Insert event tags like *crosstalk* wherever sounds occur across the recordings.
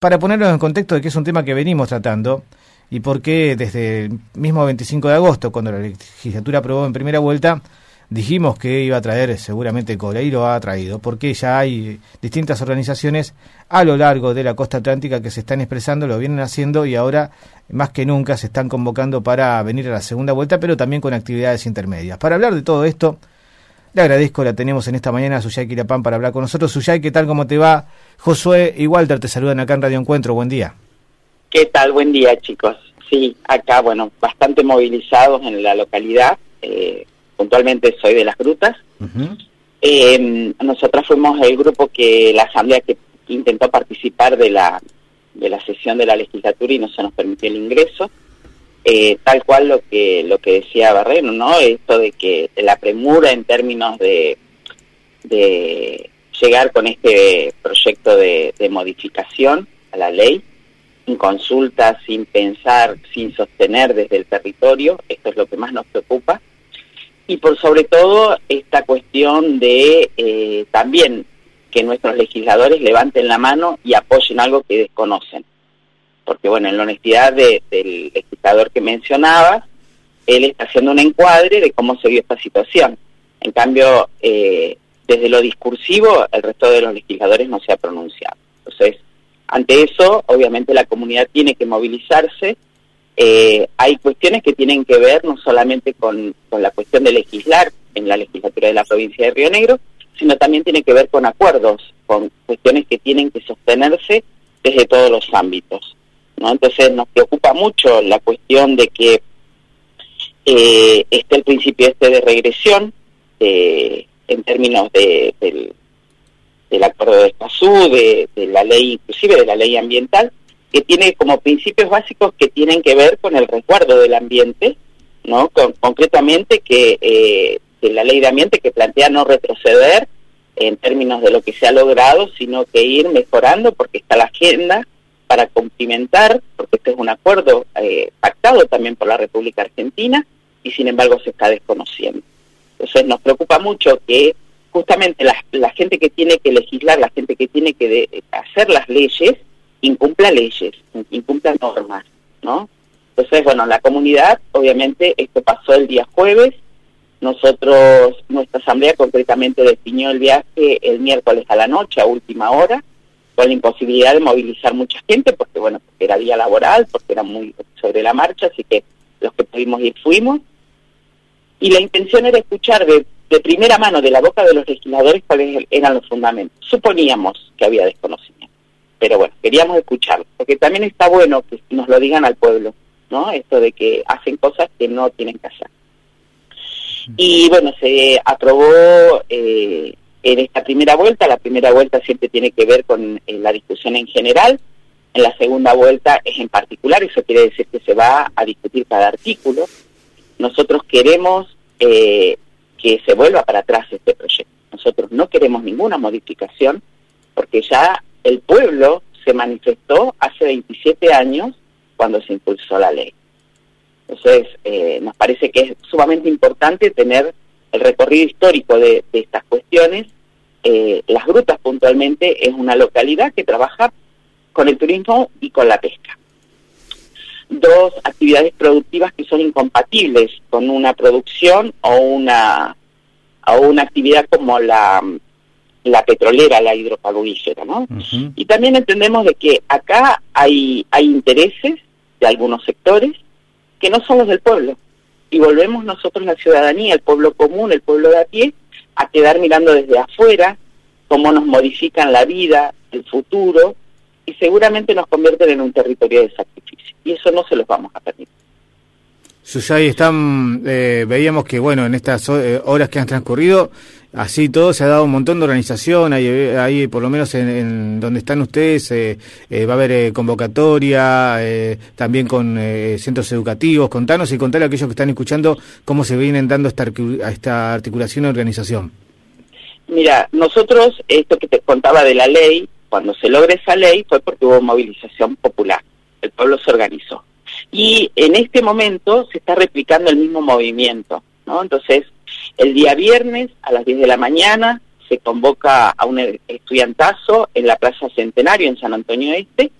para ponerlo en contexto de que es un tema que venimos tratando y por qué desde el mismo 25 de agosto, cuando la legislatura aprobó en primera vuelta, dijimos que iba a traer seguramente cola y lo ha traído, porque ya hay distintas organizaciones a lo largo de la costa atlántica que se están expresando, lo vienen haciendo y ahora más que nunca se están convocando para venir a la segunda vuelta, pero también con actividades intermedias. Para hablar de todo esto, le agradezco, la tenemos en esta mañana a Suyay Quirapán para hablar con nosotros. Suyay, ¿qué tal? ¿Cómo te va? Josué y Walter te saludan acá en Radio Encuentro. Buen día. ¿Qué tal? Buen día, chicos. Sí, acá, bueno, bastante movilizados en la localidad. Eh, puntualmente soy de Las Grutas. eh, nosotras fuimos el grupo que la asamblea que intentó participar de la de la sesión de la legislatura y no se nos permitió el ingreso. Eh, tal cual lo que lo que decía Barreno, ¿no? Esto de que la premura en términos de, de llegar con este proyecto de, modificación a la ley, sin consulta, sin pensar, sin sostener desde el territorio, esto es lo que más nos preocupa, y por sobre todo esta cuestión de eh, también que nuestros legisladores levanten la mano y apoyen algo que desconocen porque bueno, en la honestidad del legislador que mencionaba, él está haciendo un encuadre de cómo se vio esta situación. En cambio, eh, desde lo discursivo, el resto de los legisladores no se ha pronunciado. Entonces, ante eso, obviamente la comunidad tiene que movilizarse. Eh, hay cuestiones que tienen que ver no solamente con, con la cuestión de legislar en la legislatura de la provincia de Río Negro, sino también tiene que ver con acuerdos, con cuestiones que tienen que sostenerse desde todos los ámbitos. ¿No? Entonces nos preocupa mucho la cuestión de que eh, esté el principio este de regresión eh, en términos de, del, del acuerdo de Escazú, de, de la ley, inclusive de la ley ambiental, que tiene como principios básicos que tienen que ver con el resguardo del ambiente, ¿no? Con, concretamente que eh, de la ley de ambiente que plantea no retroceder en términos de lo que se ha logrado, sino que ir mejorando porque está la agenda para cumplimentar, porque este es un acuerdo eh, pactado también por la República Argentina y sin embargo se está desconociendo. Entonces nos preocupa mucho que justamente la, gente que tiene que legislar, la gente que tiene que hacer las leyes, incumpla leyes, incumpla normas, ¿no? Entonces, bueno, la comunidad, obviamente, esto pasó el día jueves, nosotros, nuestra asamblea concretamente definió el viaje el miércoles a la noche, a última hora, con la imposibilidad de movilizar mucha gente, porque bueno, porque era día laboral, porque era muy sobre la marcha, así que los que pudimos ir fuimos. Y la intención era escuchar de, de primera mano, de la boca de los legisladores, cuáles eran los fundamentos. Suponíamos que había desconocimiento, pero bueno, queríamos escucharlo, porque también está bueno que nos lo digan al pueblo, ¿no? Esto de que hacen cosas que no tienen que hacer. Y bueno, se aprobó eh, en esta primera vuelta. La primera vuelta siempre tiene que ver con eh, la discusión en general. En la segunda vuelta es en particular, eso quiere decir que se va a discutir cada artículo. Nosotros queremos eh, que se vuelva para atrás este proyecto. Nosotros no queremos ninguna modificación porque ya el pueblo se manifestó hace 27 años cuando se impulsó la ley. Entonces, eh, nos parece que es sumamente importante tener el recorrido histórico de, de estas cuestiones. Eh, Las Grutas puntualmente es una localidad que trabaja con el turismo y con la pesca. Dos actividades productivas que son incompatibles con una producción o una, o una actividad como la, la petrolera, la hidrocarburífera, ¿no? Uh -huh. Y también entendemos de que acá hay, hay intereses de algunos sectores que no son los del pueblo. Y volvemos nosotros, la ciudadanía, el pueblo común, el pueblo de a pie, a quedar mirando desde afuera cómo nos modifican la vida, el futuro, y seguramente nos convierten en un territorio de sacrificio. Y eso no se los vamos a permitir. Susay, están, eh, veíamos que, bueno, en estas eh, horas que han transcurrido, así todo se ha dado un montón de organización, ahí, por lo menos en, donde están ustedes eh, eh, va a haber eh, convocatoria, también con centros educativos, contanos y contar a aquellos que están escuchando cómo se vienen dando esta, esta articulación y organización. Mira, nosotros, esto que te contaba de la ley, cuando se logra esa ley fue porque hubo movilización popular, el pueblo se organizó. Y en este momento se está replicando el mismo movimiento, ¿no? Entonces, el día viernes a las 10 de la mañana se convoca a un estudiantazo en la Plaza Centenario en San Antonio Este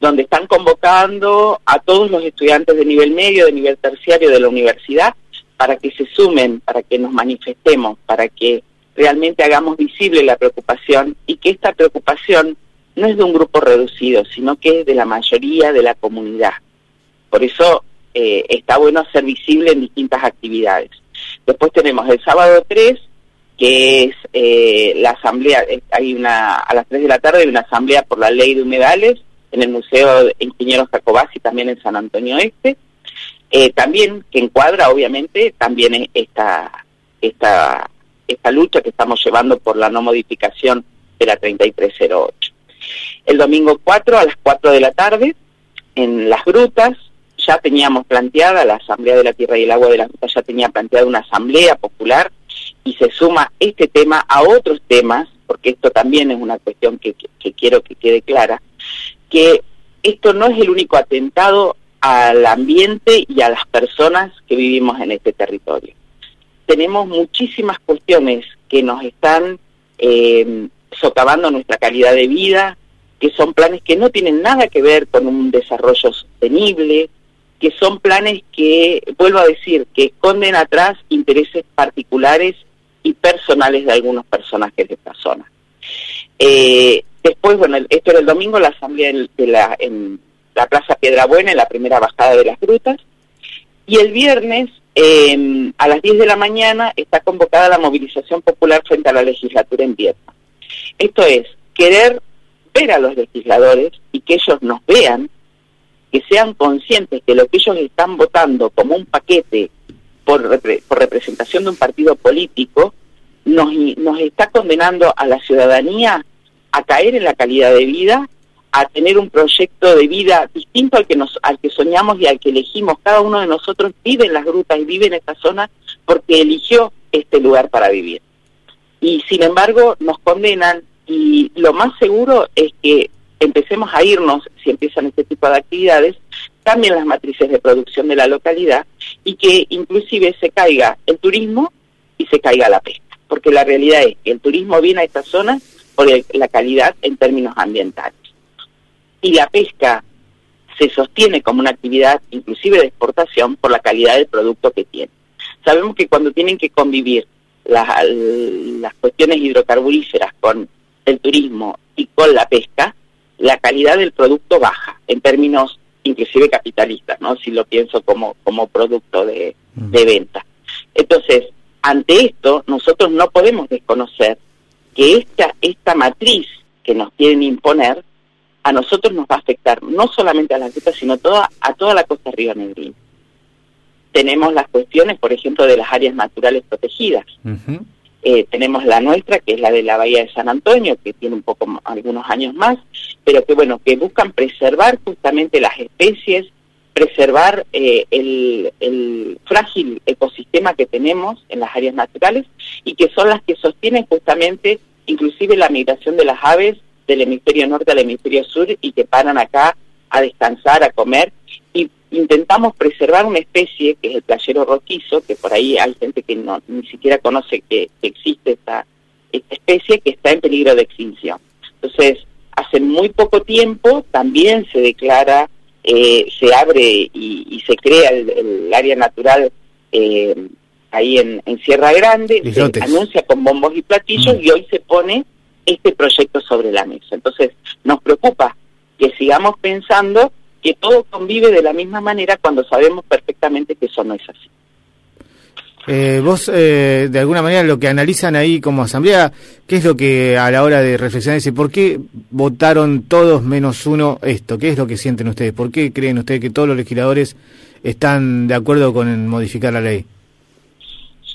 donde están convocando a todos los estudiantes de nivel medio, de nivel terciario de la universidad, para que se sumen, para que nos manifestemos, para que realmente hagamos visible la preocupación y que esta preocupación no es de un grupo reducido, sino que es de la mayoría de la comunidad. Por eso eh, está bueno hacer visible en distintas actividades. Después tenemos el sábado 3, que es eh, la asamblea, eh, hay una, a las 3 de la tarde hay una asamblea por la ley de humedales en el Museo de Ingenieros Jacobasi, también en San Antonio Este, también que encuadra obviamente también esta, esta, esta lucha que estamos llevando por la no modificación de la 3308. El domingo 4 a las 4 de la tarde, en las grutas, ya teníamos planteada, la Asamblea de la Tierra y el Agua de las Grutas ya tenía planteada una asamblea popular y se suma este tema a otros temas, porque esto también es una cuestión que, quiero que quede clara, que esto no es el único atentado al ambiente y a las personas que vivimos en este territorio. Tenemos muchísimas cuestiones que nos están eh, socavando nuestra calidad de vida, que son planes que no tienen nada que ver con un desarrollo sostenible, que son planes que, vuelvo a decir, que esconden atrás intereses particulares y personales de algunos personajes de esta zona. Eh, después, bueno, esto era el domingo, la asamblea en, de la, Plaza Piedrabuena, en la primera bajada de las grutas, y el viernes, em, a las 10 de la mañana, está convocada la movilización popular frente a la legislatura en Vietnam. Esto es, querer ver a los legisladores y que ellos nos vean que sean conscientes que lo que ellos están votando como un paquete por, por representación de un partido político nos, nos está condenando a la ciudadanía a caer en la calidad de vida, a tener un proyecto de vida distinto al que nos, al que soñamos y al que elegimos. Cada uno de nosotros vive en las grutas y vive en esta zona porque eligió este lugar para vivir. Y sin embargo nos condenan y lo más seguro es que empecemos a irnos, si empiezan este tipo de actividades, cambien las matrices de producción de la localidad y que inclusive se caiga el turismo y se caiga la pesca. Porque la realidad es que el turismo viene a esta zona por la calidad en términos ambientales. Y la pesca se sostiene como una actividad inclusive de exportación por la calidad del producto que tiene. Sabemos que cuando tienen que convivir las, las cuestiones hidrocarburíferas con el turismo y con la pesca, la calidad del producto baja, en términos inclusive capitalistas, ¿no? Si lo pienso como, como producto de, mm. de venta. Entonces, ante esto, nosotros no podemos desconocer que esta, esta matriz que nos quieren imponer, a nosotros nos va a afectar no solamente a las grutas, sino toda, a toda la costa río negrina. Tenemos las cuestiones, por ejemplo, de las áreas naturales protegidas. Eh, tenemos la nuestra, que es la de la Bahía de San Antonio, que tiene un poco algunos años más, pero que bueno, que buscan preservar justamente las especies, preservar eh, el, el, frágil ecosistema que tenemos en las áreas naturales y que son las que sostienen justamente inclusive la migración de las aves del hemisferio norte al hemisferio sur y que paran acá a descansar, a comer intentamos preservar una especie que es el playero roquizo, que por ahí hay gente que no ni siquiera conoce que, existe esta, esta especie que está en peligro de extinción. Entonces, hace muy poco tiempo también se declara, eh, se abre y, se crea el, área natural eh, ahí en, Sierra Grande, se anuncia con bombos y platillos mm. y hoy se pone este proyecto sobre la mesa. Entonces, nos preocupa que sigamos pensando que todo convive de la misma manera cuando sabemos perfectamente que eso no es así. Eh, vos, eh, de alguna manera, lo que analizan ahí como asamblea, ¿qué es lo que a la hora de reflexionar dice, ¿por qué votaron todos menos uno esto? ¿Qué es lo que sienten ustedes? ¿Por qué creen ustedes que todos los legisladores están de acuerdo con modificar la ley?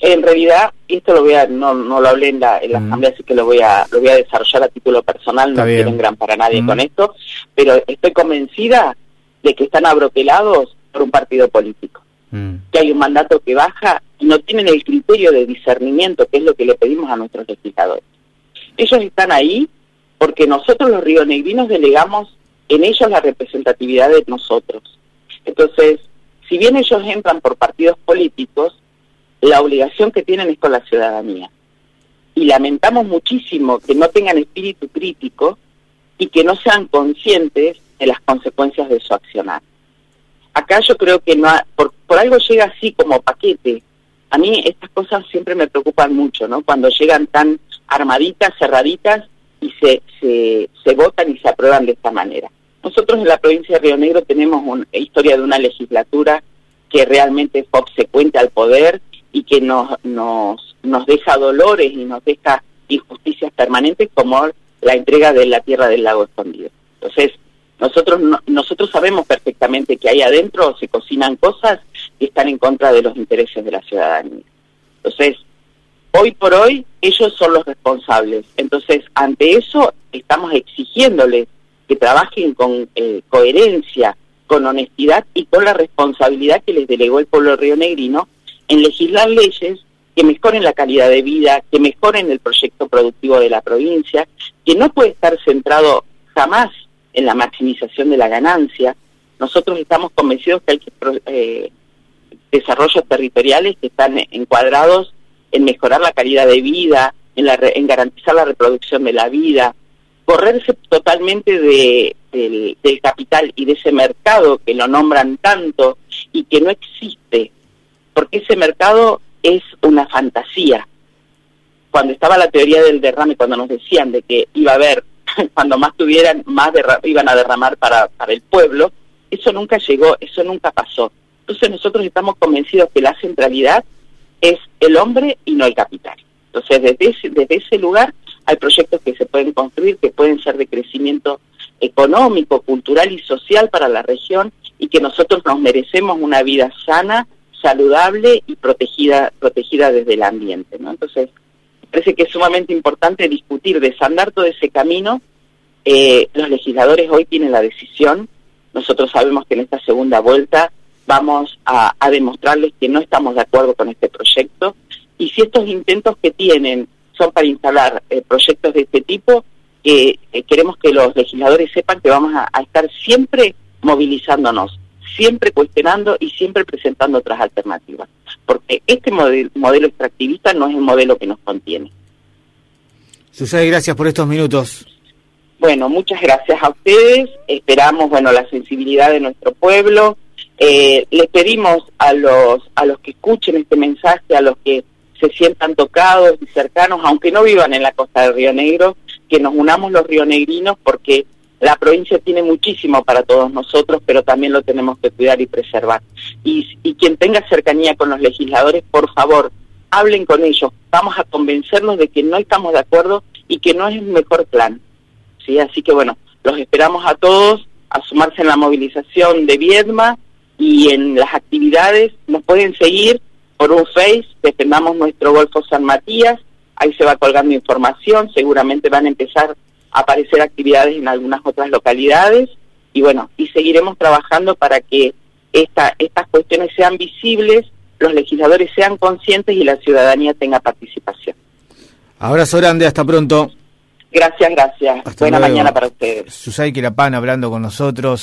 En realidad, esto lo voy a, no, no lo hablé en la, en la asamblea, así que lo voy a, lo voy a desarrollar a título personal, no quiero gran para nadie con esto, pero estoy convencida de que están abroquelados por un partido político, mm. que hay un mandato que baja y no tienen el criterio de discernimiento, que es lo que le pedimos a nuestros legisladores. Ellos están ahí porque nosotros los rionegrinos delegamos en ellos la representatividad de nosotros. Entonces, si bien ellos entran por partidos políticos, la obligación que tienen es con la ciudadanía. Y lamentamos muchísimo que no tengan espíritu crítico y que no sean conscientes de las consecuencias de su accionar. Acá yo creo que no por, por algo llega así como paquete. A mí estas cosas siempre me preocupan mucho, ¿no? Cuando llegan tan armaditas, cerraditas y se, se, se votan y se aprueban de esta manera. Nosotros en la provincia de Río Negro tenemos una historia de una legislatura que realmente fue obsecuente al poder y que nos, nos, nos deja dolores y nos deja injusticias permanentes como la entrega de la tierra del lago escondido. Entonces, nosotros, nosotros sabemos perfectamente que ahí adentro se cocinan cosas que están en contra de los intereses de la ciudadanía. Entonces, hoy por hoy ellos son los responsables. Entonces, ante eso estamos exigiéndoles que trabajen con eh, coherencia, con honestidad y con la responsabilidad que les delegó el pueblo rionegrino en legislar leyes que mejoren la calidad de vida, que mejoren el proyecto productivo de la provincia, que no puede estar centrado jamás en la maximización de la ganancia. Nosotros estamos convencidos que hay eh, desarrollos territoriales que están encuadrados en mejorar la calidad de vida, en, la, en garantizar la reproducción de la vida, correrse totalmente de, del, del capital y de ese mercado que lo nombran tanto y que no existe, porque ese mercado es una fantasía. Cuando estaba la teoría del derrame, cuando nos decían de que iba a haber *laughs* cuando más tuvieran, más iban a derramar para, para el pueblo, eso nunca llegó, eso nunca pasó. Entonces nosotros estamos convencidos que la centralidad es el hombre y no el capital. Entonces desde ese, desde ese lugar hay proyectos que se pueden construir, que pueden ser de crecimiento económico, cultural y social para la región y que nosotros nos merecemos una vida sana, saludable y protegida, protegida desde el ambiente. ¿no? Entonces, parece que es sumamente importante discutir, desandar todo ese camino. Eh, los legisladores hoy tienen la decisión. Nosotros sabemos que en esta segunda vuelta vamos a, demostrarles que no estamos de acuerdo con este proyecto. Y si estos intentos que tienen son para instalar eh, proyectos de este tipo, eh, queremos que los legisladores sepan que vamos a estar siempre movilizándonos siempre cuestionando y siempre presentando otras alternativas, porque este modelo, extractivista no es el modelo que nos contiene. Susana, gracias por estos minutos. Bueno, muchas gracias a ustedes. Esperamos, bueno, la sensibilidad de nuestro pueblo. Eh, les pedimos a los a los que escuchen este mensaje, a los que se sientan tocados y cercanos, aunque no vivan en la costa del Río Negro, que nos unamos los rionegrinos porque la provincia tiene muchísimo para todos nosotros, pero también lo tenemos que cuidar y preservar. Y, quien tenga cercanía con los legisladores, por favor, hablen con ellos. Vamos a convencernos de que no estamos de acuerdo y que no es el mejor plan. ¿sí? Así que bueno, los esperamos a todos a sumarse en la movilización de Viedma y en las actividades. Nos pueden seguir por un Face, defendamos nuestro Golfo San Matías, ahí se va colgando información, seguramente van a empezar aparecer actividades en algunas otras localidades y bueno, y seguiremos trabajando para que esta, estas cuestiones sean visibles, los legisladores sean conscientes y la ciudadanía tenga participación. Abrazo grande, hasta pronto. Gracias, gracias. Buena mañana para ustedes. Susay Quirapán hablando con nosotros.